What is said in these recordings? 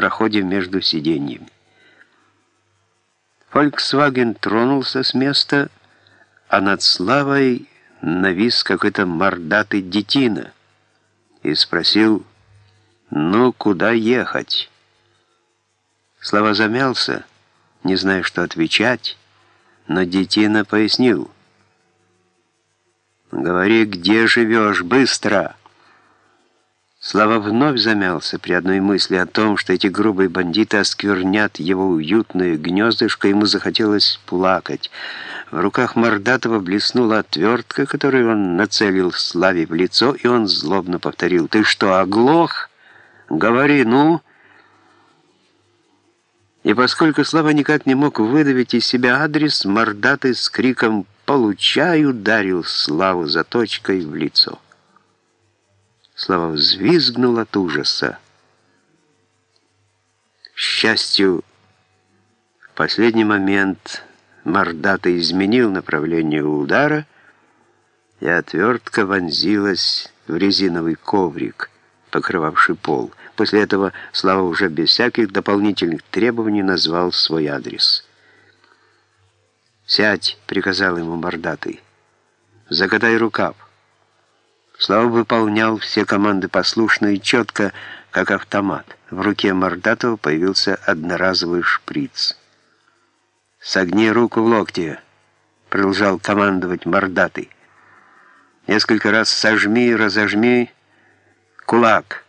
проходе между сиденьями. Volkswagen тронулся с места, а над Славой навис какой-то мордатый детина и спросил, «Ну, куда ехать?» Слава замялся, не зная, что отвечать, но детина пояснил, «Говори, где живешь, быстро!» Слава вновь замялся при одной мысли о том, что эти грубые бандиты осквернят его уютное гнездышко, ему захотелось плакать. В руках Мордатова блеснула отвертка, которую он нацелил Славе в лицо, и он злобно повторил, «Ты что, оглох? Говори, ну!» И поскольку Слава никак не мог выдавить из себя адрес, Мордатый с криком «Получай!» ударил Славу заточкой в лицо. Слава взвизгнул от ужаса. К счастью, в последний момент мордата изменил направление удара, и отвертка вонзилась в резиновый коврик, покрывавший пол. После этого Слава уже без всяких дополнительных требований назвал свой адрес. «Сядь», — приказал ему мордатый, — «закатай рукав». Слава выполнял все команды послушно и четко, как автомат. В руке Мордатова появился одноразовый шприц. «Согни руку в локте», — продолжал командовать Мордатый. «Несколько раз сожми, разожми кулак».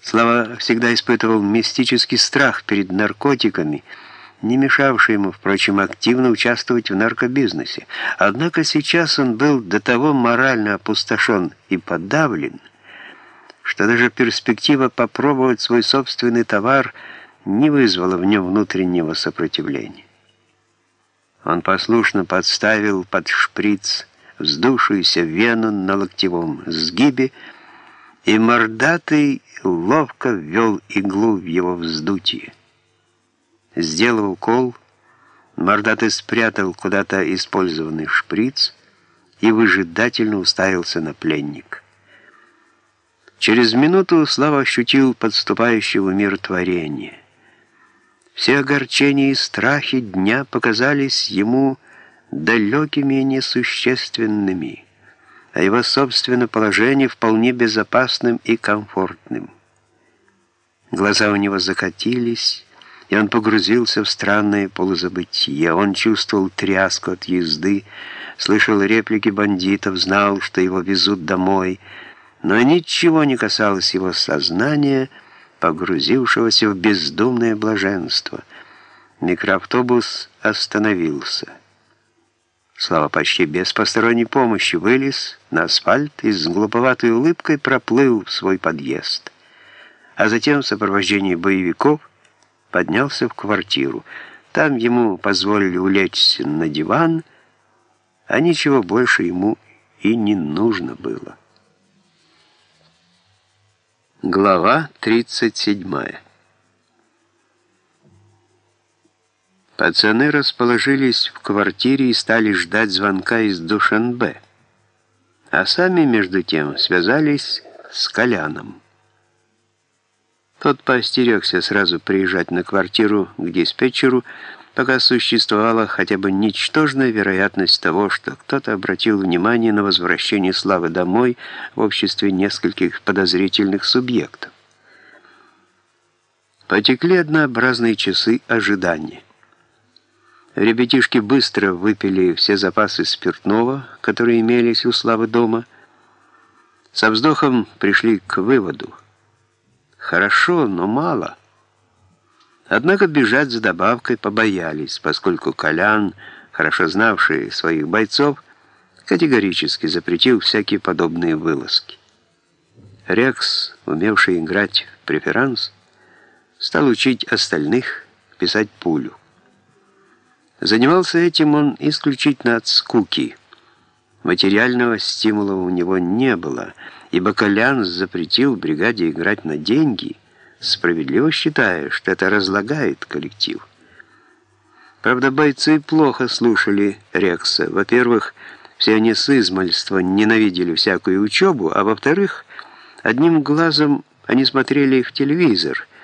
Слава всегда испытывал мистический страх перед наркотиками — не мешавший ему, впрочем, активно участвовать в наркобизнесе. Однако сейчас он был до того морально опустошен и подавлен, что даже перспектива попробовать свой собственный товар не вызвала в нем внутреннего сопротивления. Он послушно подставил под шприц вздувшуюся вену на локтевом сгибе, и мордатый ловко ввел иглу в его вздутие. Сделав укол, мордатый спрятал куда-то использованный шприц и выжидательно уставился на пленник. Через минуту Слава ощутил подступающее умиротворение. Все огорчения и страхи дня показались ему далекими и несущественными, а его собственное положение вполне безопасным и комфортным. Глаза у него закатились, и он погрузился в странное полузабытие. Он чувствовал тряску от езды, слышал реплики бандитов, знал, что его везут домой, но ничего не касалось его сознания, погрузившегося в бездумное блаженство. Микроавтобус остановился. Слава почти без посторонней помощи вылез на асфальт и с глуповатой улыбкой проплыл в свой подъезд. А затем в сопровождении боевиков поднялся в квартиру. Там ему позволили улечься на диван, а ничего больше ему и не нужно было. Глава 37 Пацаны расположились в квартире и стали ждать звонка из Душанбе, а сами, между тем, связались с Коляном. Тот поостерегся сразу приезжать на квартиру к диспетчеру, пока существовала хотя бы ничтожная вероятность того, что кто-то обратил внимание на возвращение Славы домой в обществе нескольких подозрительных субъектов. Потекли однообразные часы ожидания. Ребятишки быстро выпили все запасы спиртного, которые имелись у Славы дома. Со вздохом пришли к выводу – Хорошо, но мало. Однако бежать за добавкой побоялись, поскольку Колян, хорошо знавший своих бойцов, категорически запретил всякие подобные вылазки. Рекс, умевший играть в преферанс, стал учить остальных писать пулю. Занимался этим он исключительно от скуки. Материального стимула у него не было — ибо Колян запретил бригаде играть на деньги, справедливо считая, что это разлагает коллектив. Правда, бойцы плохо слушали Рекса. Во-первых, все они с измальства ненавидели всякую учебу, а во-вторых, одним глазом они смотрели их телевизор —